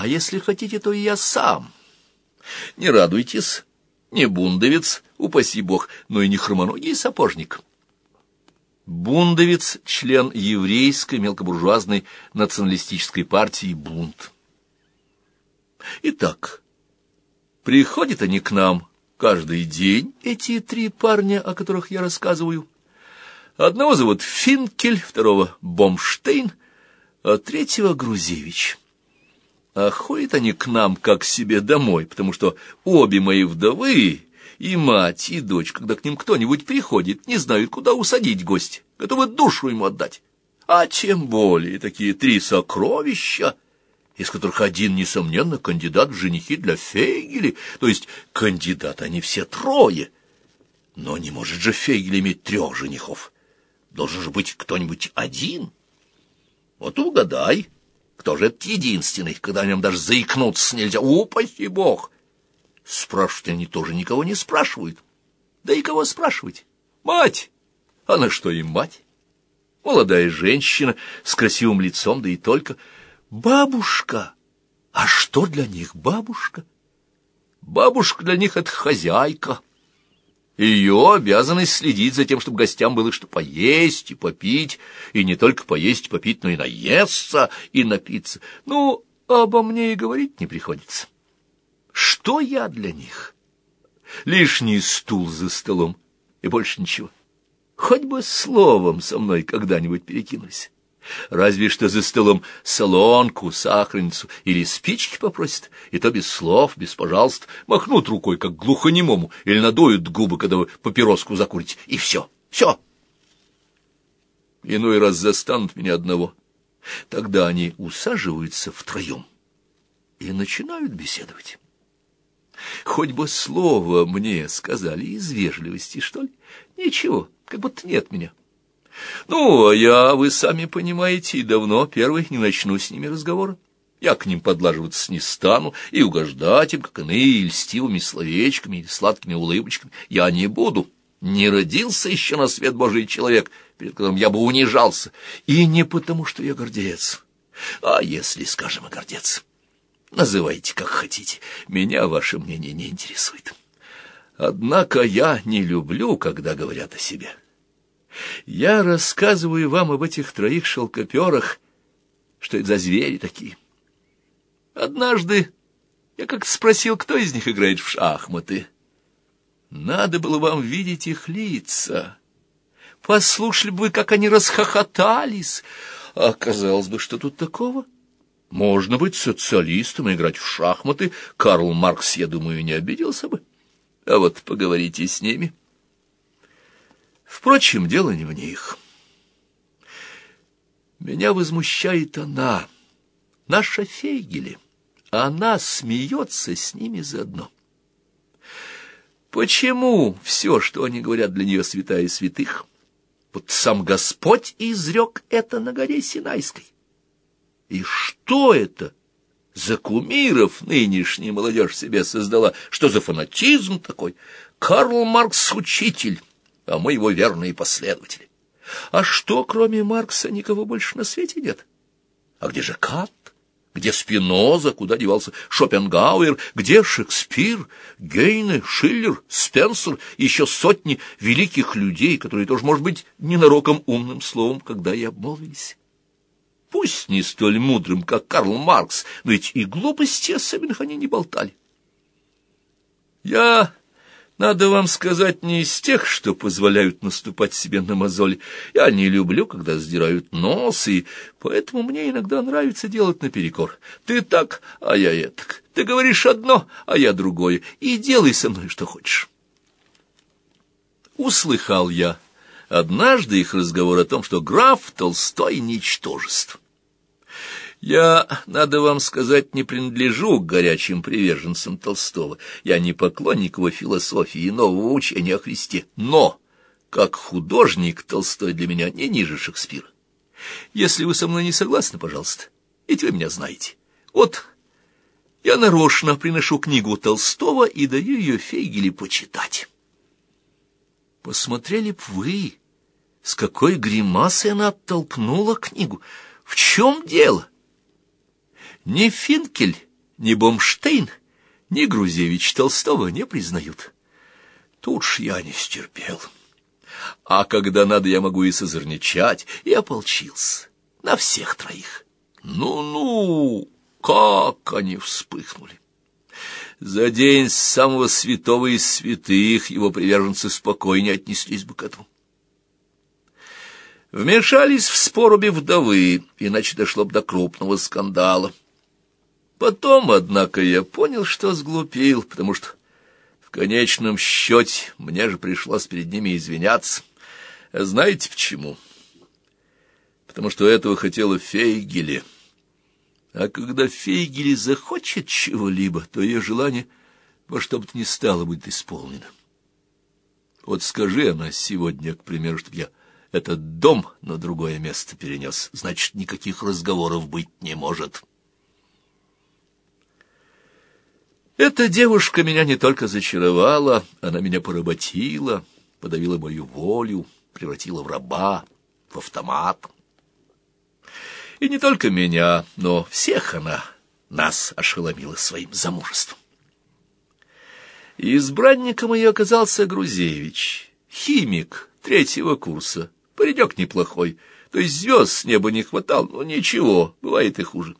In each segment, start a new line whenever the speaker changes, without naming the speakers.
А если хотите, то и я сам. Не радуйтесь, не бундовец, упаси бог, но и не хромоногий сапожник. Бундовец — член еврейской мелкобуржуазной националистической партии «Бунт». Итак, приходят они к нам каждый день, эти три парня, о которых я рассказываю. Одного зовут Финкель, второго — Бомштейн, а третьего — Грузевич. А ходят они к нам как себе домой, потому что обе мои вдовы, и мать, и дочь, когда к ним кто-нибудь приходит, не знают, куда усадить гостя, готовы душу ему отдать. А тем более такие три сокровища, из которых один, несомненно, кандидат в женихи для Фейгели, то есть кандидат они все трое. Но не может же Фейгель иметь трех женихов. Должен же быть кто-нибудь один. Вот угадай. Кто же этот единственный, когда о нем даже заикнуться нельзя? Упаси бог! Спрашивать они тоже никого не спрашивают. Да и кого спрашивать? Мать! Она а что им мать? Молодая женщина с красивым лицом, да и только. Бабушка! А что для них бабушка? Бабушка для них — это хозяйка. Ее обязанность следить за тем, чтобы гостям было что поесть и попить, и не только поесть и попить, но и наесться и напиться. Ну, обо мне и говорить не приходится. Что я для них? Лишний стул за столом и больше ничего. Хоть бы словом со мной когда-нибудь перекинулись. Разве что за столом солонку, сахарницу или спички попросят, и то без слов, без пожалуйста, махнут рукой, как глухонемому, или надуют губы, когда вы папироску закурите, и все, все. Иной раз застанут меня одного. Тогда они усаживаются втроем и начинают беседовать. Хоть бы слово мне сказали из вежливости, что ли? Ничего, как будто нет меня. Ну, а я, вы сами понимаете, давно первый не начну с ними разговора. Я к ним подлаживаться не стану и угождать им, как иные, льстивыми словечками или сладкими улыбочками. Я не буду. Не родился еще на свет Божий человек, перед которым я бы унижался. И не потому, что я гордец, а если, скажем, и гордец. Называйте, как хотите. Меня ваше мнение не интересует. Однако я не люблю, когда говорят о себе. Я рассказываю вам об этих троих шелкоперах, что это за звери такие. Однажды я как-то спросил, кто из них играет в шахматы. Надо было вам видеть их лица. Послушали бы как они расхохотались. А казалось бы, что тут такого? Можно быть социалистом и играть в шахматы. Карл Маркс, я думаю, не обиделся бы. А вот поговорите с ними — Впрочем, дело не в них. Меня возмущает она, наша Фейгели. Она смеется с ними заодно. Почему все, что они говорят для нее святая святых? Вот сам Господь изрек это на горе Синайской. И что это за кумиров нынешняя молодежь себе создала? Что за фанатизм такой? Карл Маркс — учитель, а мы его верные последователи. А что, кроме Маркса, никого больше на свете нет? А где же Кант? Где Спиноза? Куда девался Шопенгауэр? Где Шекспир, Гейне, Шиллер, Спенсер? Еще сотни великих людей, которые тоже, может быть, ненароком умным словом, когда и обмолвились. Пусть не столь мудрым, как Карл Маркс, но ведь и глупости особенных они не болтали. Я надо вам сказать, не из тех, что позволяют наступать себе на мозоль. Я не люблю, когда сдирают нос, и поэтому мне иногда нравится делать наперекор. Ты так, а я этак. Ты говоришь одно, а я другое. И делай со мной, что хочешь. Услыхал я однажды их разговор о том, что граф Толстой — ничтожество. Я, надо вам сказать, не принадлежу к горячим приверженцам Толстого. Я не поклонник его философии и нового учения о Христе. Но, как художник, Толстой для меня не ниже Шекспира. Если вы со мной не согласны, пожалуйста, ведь вы меня знаете. Вот я нарочно приношу книгу Толстого и даю ее Фейгеле почитать. Посмотрели б вы, с какой гримасой она оттолкнула книгу. В чем дело? — не Финкель ни Бомштейн, ни Грузевич Толстого не признают. Тут ж я не стерпел. А когда надо, я могу и созерничать, и ополчился на всех троих. Ну-ну, как они вспыхнули! За день самого святого из святых его приверженцы спокойнее отнеслись бы к этому. Вмешались в спор обе вдовы, иначе дошло бы до крупного скандала. Потом, однако, я понял, что сглупил, потому что в конечном счете мне же пришлось перед ними извиняться. Знаете почему? Потому что этого хотела Фейгеле. А когда Фейгеле захочет чего-либо, то ее желание во что бы то ни стало будет исполнено. Вот скажи она сегодня, к примеру, чтобы я этот дом на другое место перенес, значит, никаких разговоров быть не может. Эта девушка меня не только зачаровала, она меня поработила, подавила мою волю, превратила в раба, в автомат. И не только меня, но всех она, нас ошеломила своим замужеством. Избранником ее оказался Грузевич, химик третьего курса, паренек неплохой, то есть звезд с неба не хватал, но ничего, бывает и хуже.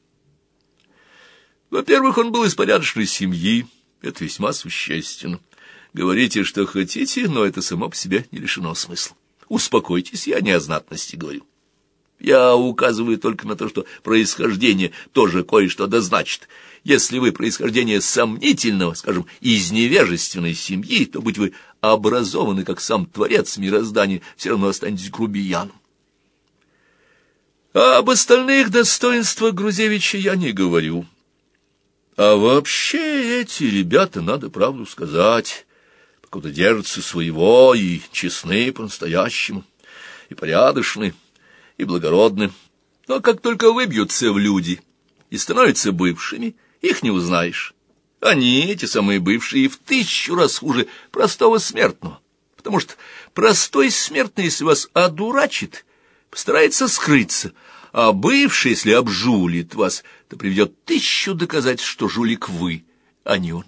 Во-первых, он был из порядочной семьи, это весьма существенно. Говорите, что хотите, но это само по себе не лишено смысла. Успокойтесь, я не о знатности говорю. Я указываю только на то, что происхождение тоже кое-что дозначит. Если вы происхождение сомнительного, скажем, из невежественной семьи, то будь вы образованы, как сам Творец мироздания, все равно останетесь грубияном. А об остальных достоинствах Грузевича я не говорю. А вообще эти ребята, надо правду сказать, покуда держатся своего и честны по-настоящему, и порядочны, и благородны. Но как только выбьются в люди и становятся бывшими, их не узнаешь. Они, эти самые бывшие, в тысячу раз хуже простого смертного, потому что простой смертный, если вас одурачит, постарается скрыться, а бывший, если обжулит вас, то приведет тысячу доказательств, что жулик вы, а не он.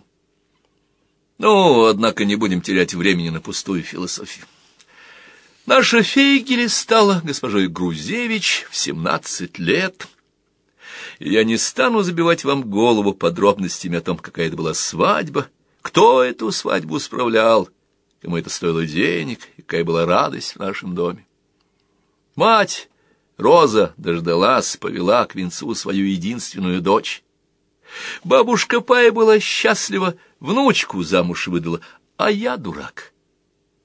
Ну, однако не будем терять времени на пустую философию. Наша Фейгеле стала госпожой Грузевич в семнадцать лет. Я не стану забивать вам голову подробностями о том, какая это была свадьба, кто эту свадьбу справлял, кому это стоило денег, и какая была радость в нашем доме. Мать Роза дождалась, повела к венцу свою единственную дочь. Бабушка Пая была счастлива, внучку замуж выдала, а я дурак.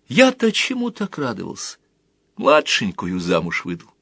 Я-то чему так радовался? Младшенькую замуж выдал.